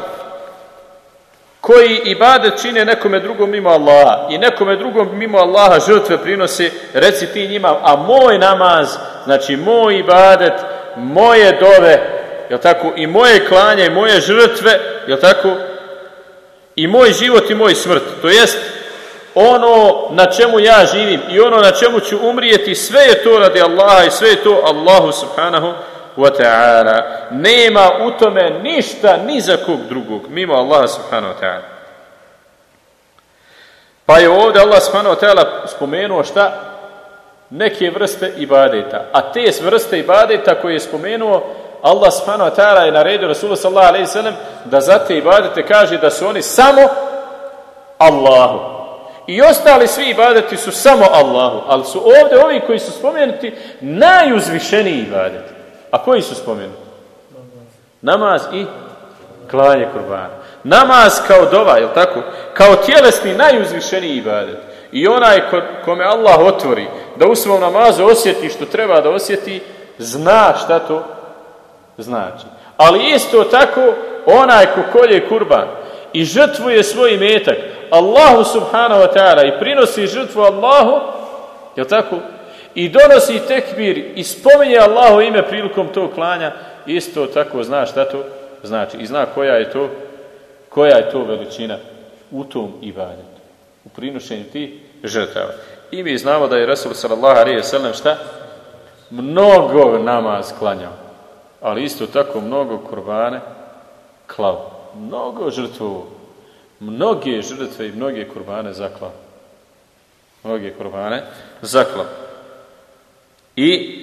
Koji ibadet čine nekome drugom mimo Allaha i nekome drugom mimo Allaha žrtve prinosi, reci ti njima, a moj namaz, znači moj ibadet, moje dove, jel tako, i moje klanje, i moje žrtve, jel tako, i moj život i moj smrt, to jest ono na čemu ja živim i ono na čemu ću umrijeti, sve je to radi Allaha i sve je to Allahu subhanahu wa ta'ala. Nema u tome ništa ni za kog drugog, mimo Allaha subhanahu wa ta'ala. Pa je ovdje Allah subhanahu wa ta'ala spomenuo šta? Neke vrste ibadeta. A te vrste ibadeta koje je spomenuo, Allah subhanahu wa ta'ala je naredio Rasulullah sallallahu alaihi sallam da za te ibadete kaže da su oni samo Allahu. I ostali svi ibadeti su samo Allahu, ali su ovdje ovi koji su spomenuti najuzvišeniji ibadeti. A koji su spomenuti? Namaz i klanje kurbana. Namaz kao dova, je tako? Kao tjelesni najuzvišeniji ibadet. I onaj kome Allah otvori da u svom namazu osjeti što treba da osjeti, zna šta to znači. Ali isto tako, onaj ko kolje kurban i žrtvuje svoj metak Allahu subhanahu wa ta'ala i prinosi žrtvu Allahu, je tako? I donosi tekbir i spominje Allahu ime prilikom tog klanja, isto tako zna šta to znači. I zna koja je to, koja je to veličina u tom ibadetu, u prinošenju tih žrtava. I mi znamo da je Rasul sallallahu alaihi sallam šta? Mnogo namaz klanjao, ali isto tako mnogo kurbane klao. Mnogo žrtvu mnoge žrtve i mnoge kurbane zaklao. Mnoge kurbane zaklao. I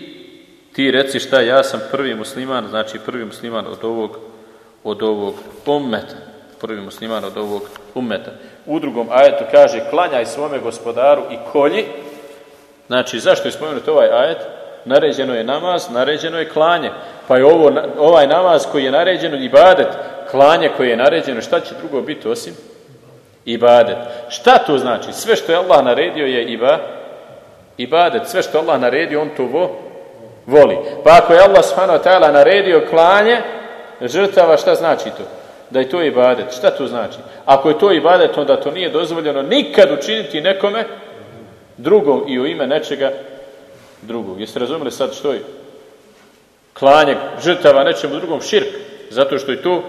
ti reci šta, ja sam prvi musliman, znači prvi musliman od ovog, od ovog ummeta. Prvi musliman od ovog ummeta. U drugom ajetu kaže, klanjaj svome gospodaru i kolji. Znači, zašto je spomenut ovaj ajet? Naređeno je namaz, naređeno je klanje. Pa je ovo, ovaj namaz koji je naređen ibadet, klanje koje je naređeno, šta će drugo biti osim ibadet. Šta to znači? Sve što je Allah naredio je iba, ibadet. Sve što je Allah naredio, on to vo, voli. Pa ako je Allah subhanahu naredio klanje, žrtava, šta znači to? Da je to ibadet. Šta to znači? Ako je to ibadet, onda to nije dozvoljeno nikad učiniti nekome drugom i u ime nečega drugog. Jeste razumeli sad što je? Klanje žrtava nečemu drugom širk. Zato što je to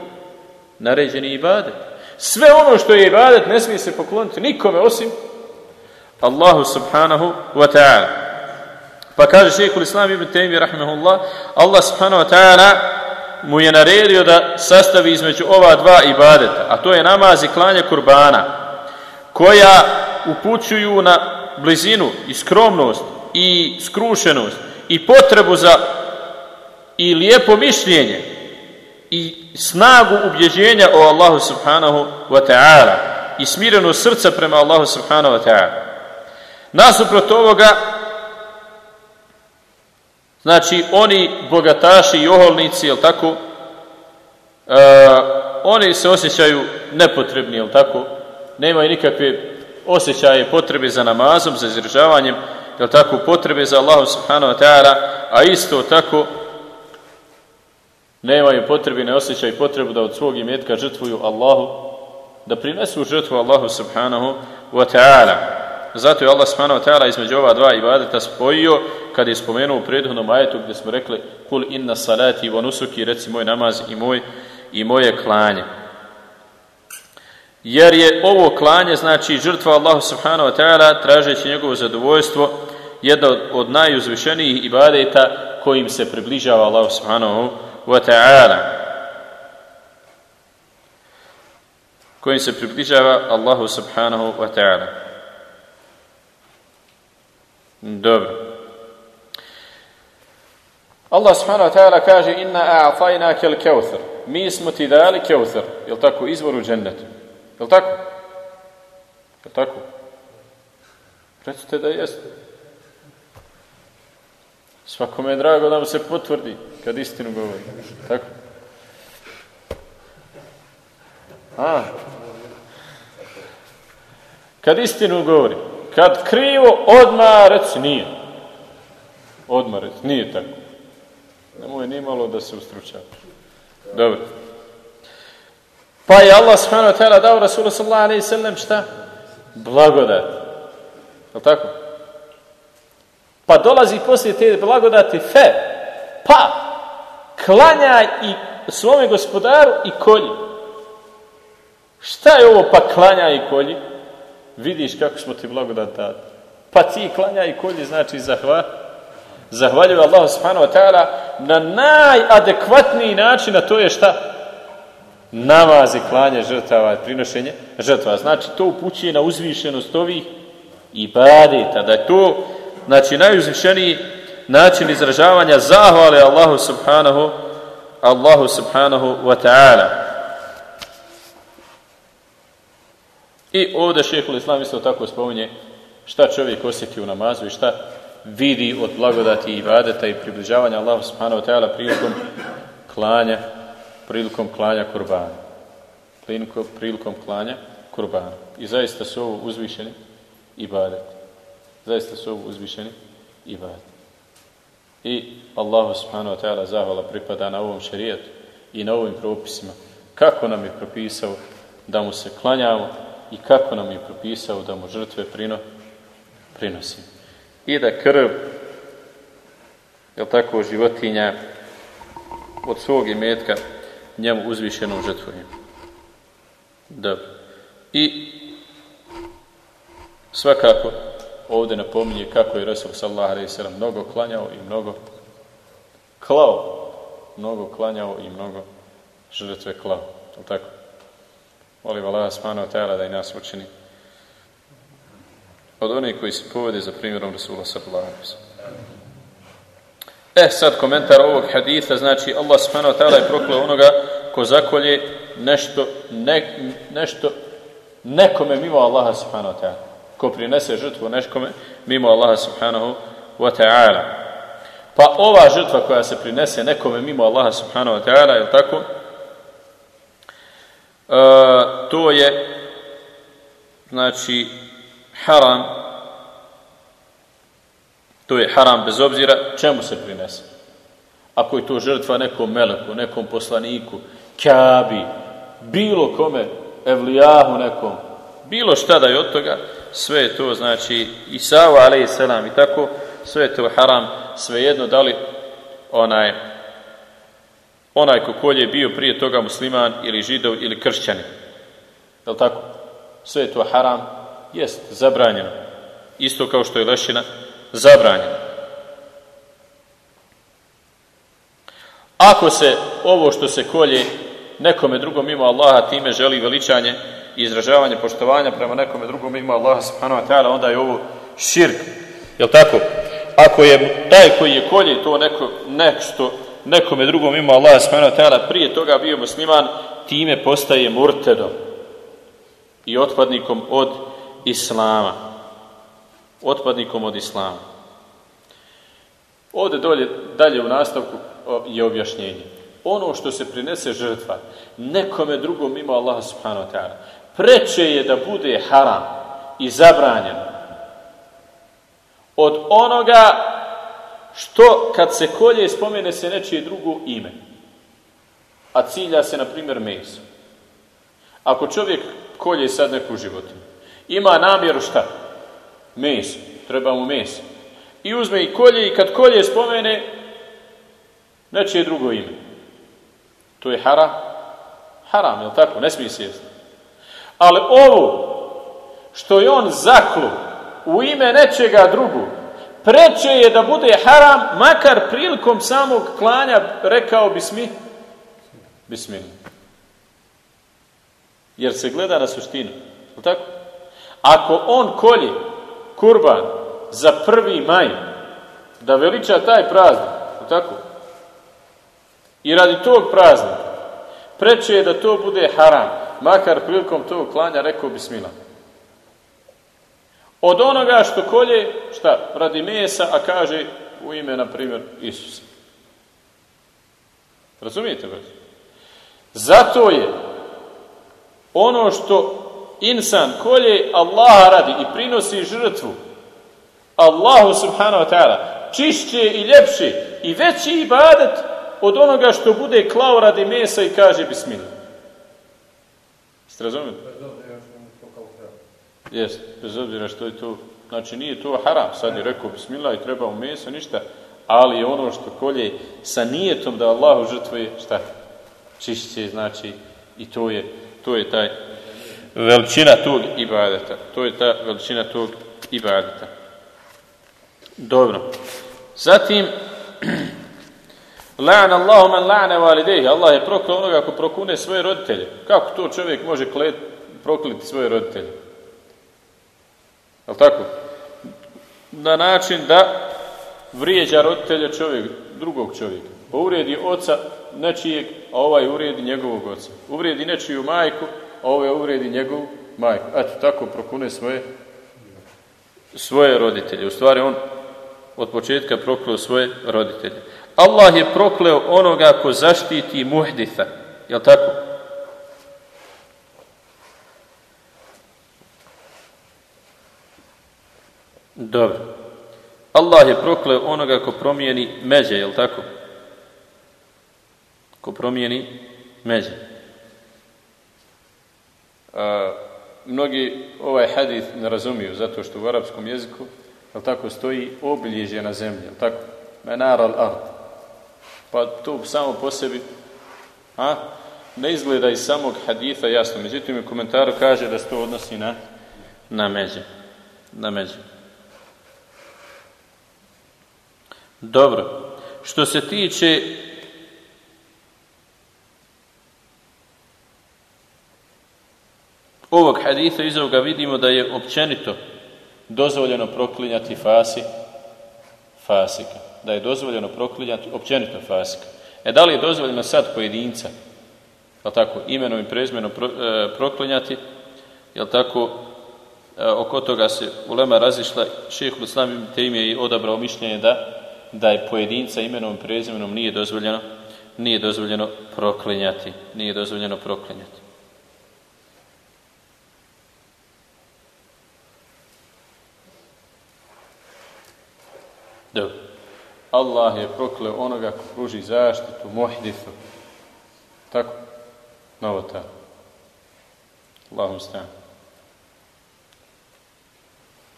naređeni ibadet. Sve ono što je ibadet ne smije se pokloniti nikome osim Allahu subhanahu wa ta'ala. Pa kaže šehhul Islam ibn Taymi rahimahullah, Allah subhanahu wa ta'ala mu je naredio da sastavi između ova dva ibadeta, a to je namaz i klanje kurbana, koja upućuju na blizinu i skromnost i skrušenost i potrebu za i lijepo mišljenje i snagu ubjeđenja o Allahu subhanahu wa ta'ala i smirenu srca prema Allahu subhanahu wa ta'ala. Nasuprot ovoga, znači oni bogataši i oholnici, jel tako, uh, oni se osjećaju nepotrebni, jel tako, nemaju nikakve osjećaje potrebe za namazom, za izražavanjem, jel tako, potrebe za Allahu subhanahu wa ta'ala, a isto tako nemaju potrebi, ne osjećaju potrebu da od svog imetka žrtvuju Allahu, da prinesu žrtvu Allahu subhanahu wa ta'ala. Zato je Allah subhanahu wa ta'ala između ova dva ibadeta spojio kad je spomenuo u prethodnom ajetu gdje smo rekli kul inna salati wa nusuki, reci moj namaz i moj i moje klanje. Jer je ovo klanje, znači žrtva Allahu subhanahu wa ta'ala, tražeći njegovo zadovoljstvo, jedna od, od najuzvišenijih ibadeta kojim se približava Allahu subhanahu وتعالى. كوين سببتشا الله سبحانه وتعالى دبر الله سبحانه وتعالى كاجي إن أعطيناك الكوثر مي اسم تدال كوثر يلتكو إزور الجنة يلتكو يلتكو رجت Svakome je drago da mu se potvrdi kad istinu govori. Tako? A. Kad istinu govori, kad krivo, odmah reci nije. Odmah reci, nije tako. Nemoj ni malo da se ustručava. Dobro. Pa je Allah subhanahu wa ta'ala dao Rasulu sallallahu alaihi šta? Blagodat. Je tako? Pa dolazi poslije te blagodati fe. Pa klanjaj i svome gospodaru i kolji. Šta je ovo pa klanja i kolji? Vidiš kako smo ti blagodat dati. Pa ti klanja i kolji znači zahva. Zahvaljuju Allah subhanahu wa ta'ala na najadekvatniji način, a to je šta? Namaz i klanje žrtava, prinošenje žrtva. Znači to upućuje na uzvišenost ovih ibadeta, da je to znači najuzvišeniji način izražavanja zahvale Allahu subhanahu Allahu subhanahu wa ta'ala. I ovdje šehhul Islam isto tako spominje šta čovjek osjeti u namazu i šta vidi od blagodati i ibadeta i približavanja Allahu subhanahu wa ta'ala prilikom klanja prilikom klanja kurbana. Prilikom, klanja kurbana. I zaista su ovo uzvišeni ibadeti. Zaista su uzvišeni ibadeti. I Allahu subhanahu wa ta'ala zahvala pripada na ovom šerijetu i na ovim propisima. Kako nam je propisao da mu se klanjamo i kako nam je propisao da mu žrtve prino, prinosimo. I da krv, je tako, životinja od svog imetka njemu uzvišenom žrtvujemo. Dobro. I svakako ovdje napominje kako je Resul sallallahu alaihi sallam mnogo klanjao i mnogo klao. Mnogo klanjao i mnogo žrtve klao. Je tako? Molim Allah subhanahu wa da i nas učini od onih koji se povede za primjerom Rasula sallallahu. E, sad komentar ovog haditha, znači Allah subhanahu wa ta'ala je proklao onoga ko zakolje nešto, ne, nešto nekome mimo Allaha subhanahu wa ta'ala. Ko prinese žrtvu nekome mimo Allaha subhanahu wa ta'ala. Pa ova žrtva koja se prinese nekome mimo Allaha subhanahu wa ta'ala, je tako? E, to je znači haram To je haram bez obzira čemu se prinese. Ako je to žrtva nekom meleku, nekom poslaniku, kjabi, bilo kome, evlijahu nekom, bilo šta da je od toga, sve je to, znači, Isava, alaih selam, i tako, sve je to haram, svejedno da li onaj, onaj ko kolje bio prije toga musliman ili židov ili kršćanin. Je tako? Sve je to haram, jest, zabranjeno. Isto kao što je lešina, zabranjeno. Ako se ovo što se kolje nekome drugom mimo Allaha time želi veličanje izražavanje poštovanja prema nekome drugom mimo Allaha subhanahu wa ta'ala, onda je ovo širk. Je tako? Ako je taj koji je kolje to neko, nešto nekome drugom mimo Allaha subhanahu wa ta'ala prije toga bio musliman, time postaje murtedom i otpadnikom od Islama otpadnikom od islama. Ovdje dolje, dalje u nastavku je objašnjenje. Ono što se prinese žrtva nekome drugom mimo Allaha subhanahu wa ta'ala preče je da bude haram i zabranjeno od onoga što kad se kolje spomene se nečije drugo ime a cilja se na primjer meso ako čovjek kolje sad neku životinu ima namjeru šta? meso, treba mu meso. I uzme i kolje i kad kolje spomene, neće je drugo ime. To je haram. Haram, je tako? Ne smije sjesti. Ali ovo, što je on zaklu u ime nečega drugu, preče je da bude haram, makar prilikom samog klanja rekao bismi, bismillah. Jer se gleda na suštinu. Tako? Ako on kolje kurban za prvi maj, da veliča taj praznik, tako? I radi tog praznika, preče je da to bude haram, makar prilikom tog klanja rekao bismila. Od onoga što kolje, šta, radi mesa, a kaže u ime, na primjer, Isusa. Razumijete, brez? Zato je ono što insan kolje Allaha radi i prinosi žrtvu Allahu subhanahu wa ta'ala čišće i ljepše i veći ibadet od onoga što bude klao radi mesa i kaže bismillah. Ste razumili? Jes, bez obzira što je to, znači nije to haram, sad je rekao bismillah i treba u meso, ništa, ali je ono što kolje sa nijetom da Allahu žrtvuje, šta? Čišće, znači, i to je, to je taj veličina tog ibadeta. To je ta veličina tog ibadeta. Dobro. Zatim, La'an Allahu man la'ana walidayhi. Allah je proklao onoga ako prokune svoje roditelje. Kako to čovjek može prokliti svoje roditelje? Je tako? Na način da vrijeđa roditelja čovjek, drugog čovjeka. Pa uvredi oca nečijeg, a ovaj uvredi njegovog oca. Uvredi nečiju majku, a ovaj uvredi njegovu majku. Eto, tako prokune svoje svoje roditelje. U stvari on od početka prokleo svoje roditelje. Allah je prokleo onoga ko zaštiti muhditha. Jel tako? Dobro. Allah je prokleo onoga ko promijeni međe, jel tako? Ko promijeni međe. A, mnogi ovaj hadith ne razumiju zato što u arapskom jeziku jel tako stoji obilježje na zemlji, jel tako? Menar al ard. Pa to samo po sebi a, ne izgleda iz samog haditha jasno. Međutim, u komentaru kaže da se to odnosi na, na međe. Na međe. Dobro. Što se tiče ovog haditha, iz ovoga vidimo da je općenito dozvoljeno proklinjati fasi fasika. Da je dozvoljeno proklinjati općenito fasika. E da li je dozvoljeno sad pojedinca, pa tako, imenom i prezmenom pro, e, proklinjati, jel tako, e, oko toga se ulema razišla, šeheh Islam im je odabrao mišljenje da da je pojedinca imenom i prezimenom nije dozvoljeno nije dozvoljeno proklinjati nije dozvoljeno proklinjati Dobro. Allah je prokleo onoga ko pruži zaštitu, muhdithu. Tako? Novota. Allahum stan.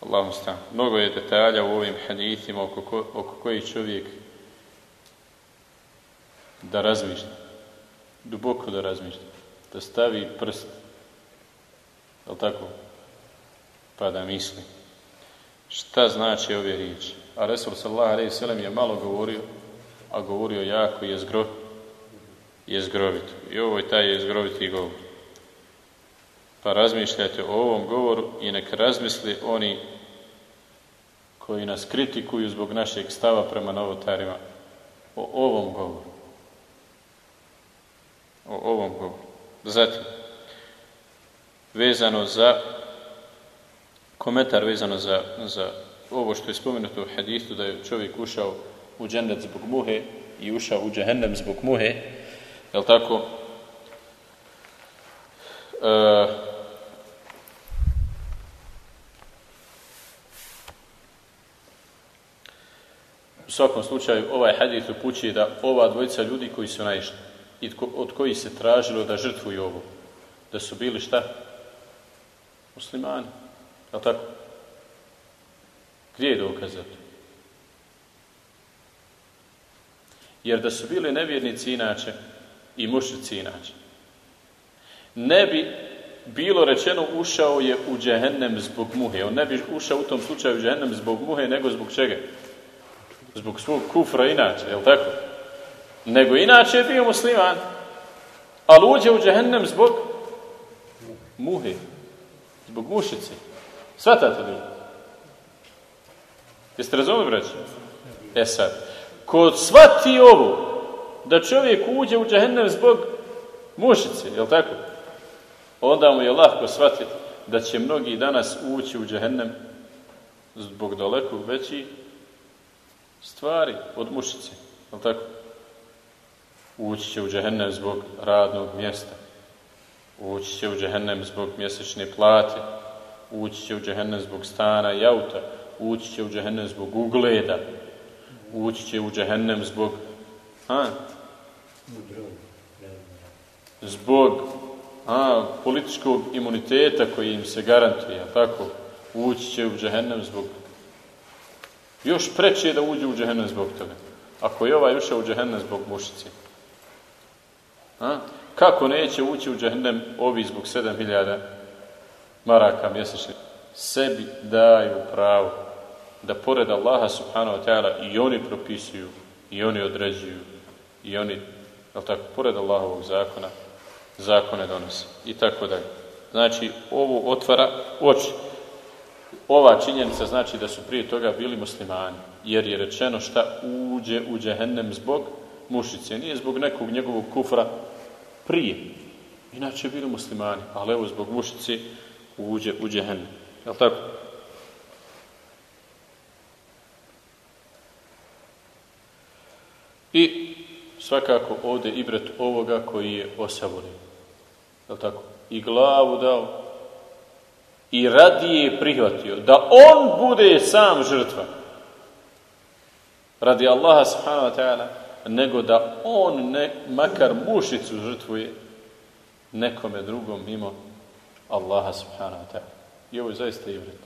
Allahum stan. Mnogo je detalja u ovim hadithima oko, ko, oko kojih čovjek da razmišlja. Duboko da razmišlja. Da stavi prst. Je tako? Pa da misli. Šta znači ove riječi? A Resul sallallahu alaihi sallam je malo govorio, a govorio jako je zgro, je zgrovit. I ovo je taj je zgroviti govor. Pa razmišljajte o ovom govoru i nek razmisli oni koji nas kritikuju zbog našeg stava prema novotarima o ovom govoru. O ovom govoru. Zatim, vezano za komentar vezano za, za ovo što je spomenuto u hadithu da je čovjek ušao u džennet zbog muhe i ušao u džahennem zbog muhe, je li tako? E, u svakom slučaju ovaj hadith upućuje da ova dvojica ljudi koji su naišli i od kojih se tražilo da žrtvuju ovo, da su bili šta? Muslimani. Je tako? Gdje je dokaz? Jer da su bili nevjernici inače i mušici inače, ne bi bilo rečeno ušao je u džehennem zbog muhe. On ne bi ušao u tom slučaju u džehennem zbog muhe, nego zbog čega? Zbog svog kufra inače, je li tako? Nego inače je bio musliman, ali uđe u džehennem zbog muhe, zbog mušice. Svatate li? Jeste razumeli, braći? E sad, kod svati ovo, da čovjek uđe u džahennem zbog mušice, je tako? Onda mu je lahko shvatiti da će mnogi danas ući u džahennem zbog daleko većih stvari od mušice, je tako? Ući će u džahennem zbog radnog mjesta. ući će u džehennem zbog mjesečne plate, ući će u džehennem zbog stana i auta, ući će u džehennem zbog ugleda, ući će u džehennem zbog a, zbog a, političkog imuniteta koji im se garantuje, tako, ući će u džehennem zbog još preće je da uđe u džehennem zbog toga. Ako je ovaj ušao u džehennem zbog mušice. A? Kako neće ući u džehennem ovi zbog 7000 maraka mjesečno? Sebi daju pravo da pored Allaha subhanahu wa ta'ala i oni propisuju, i oni određuju, i oni, jel tako, pored Allahovog zakona, zakone donose. I tako dalje. Znači, ovo otvara oči. Ova činjenica znači da su prije toga bili muslimani, jer je rečeno šta uđe u džehennem zbog mušice, nije zbog nekog njegovog kufra prije. Inače bili muslimani, ali evo zbog mušice uđe u džehennem. Jel tako? I svakako ovdje ibret ovoga koji je osavolio. Jel tako? I glavu dao, i radije prihvatio da on bude sam žrtva radi Allaha subhanahu wa ta'ala nego da on ne, makar mušicu žrtvuje nekome drugom mimo Allaha subhanahu wa ta'ala. I ovo je zaista ivret.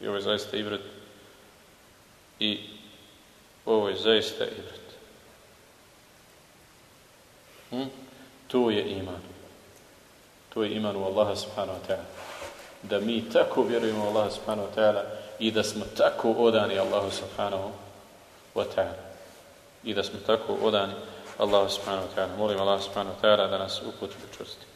I ovo je zaista ivret. I ovo je zaista ivret. Hm? To je iman. To je iman u Allaha subhanahu wa ta'ala da mi tako vjerujemo Allah subhanahu wa ta'ala i da smo tako odani Allahu subhanahu wa ta'ala. I da smo tako odani Allahu subhanahu wa ta'ala. Molim Allah subhanahu wa ta'ala da nas uputi čvrsti.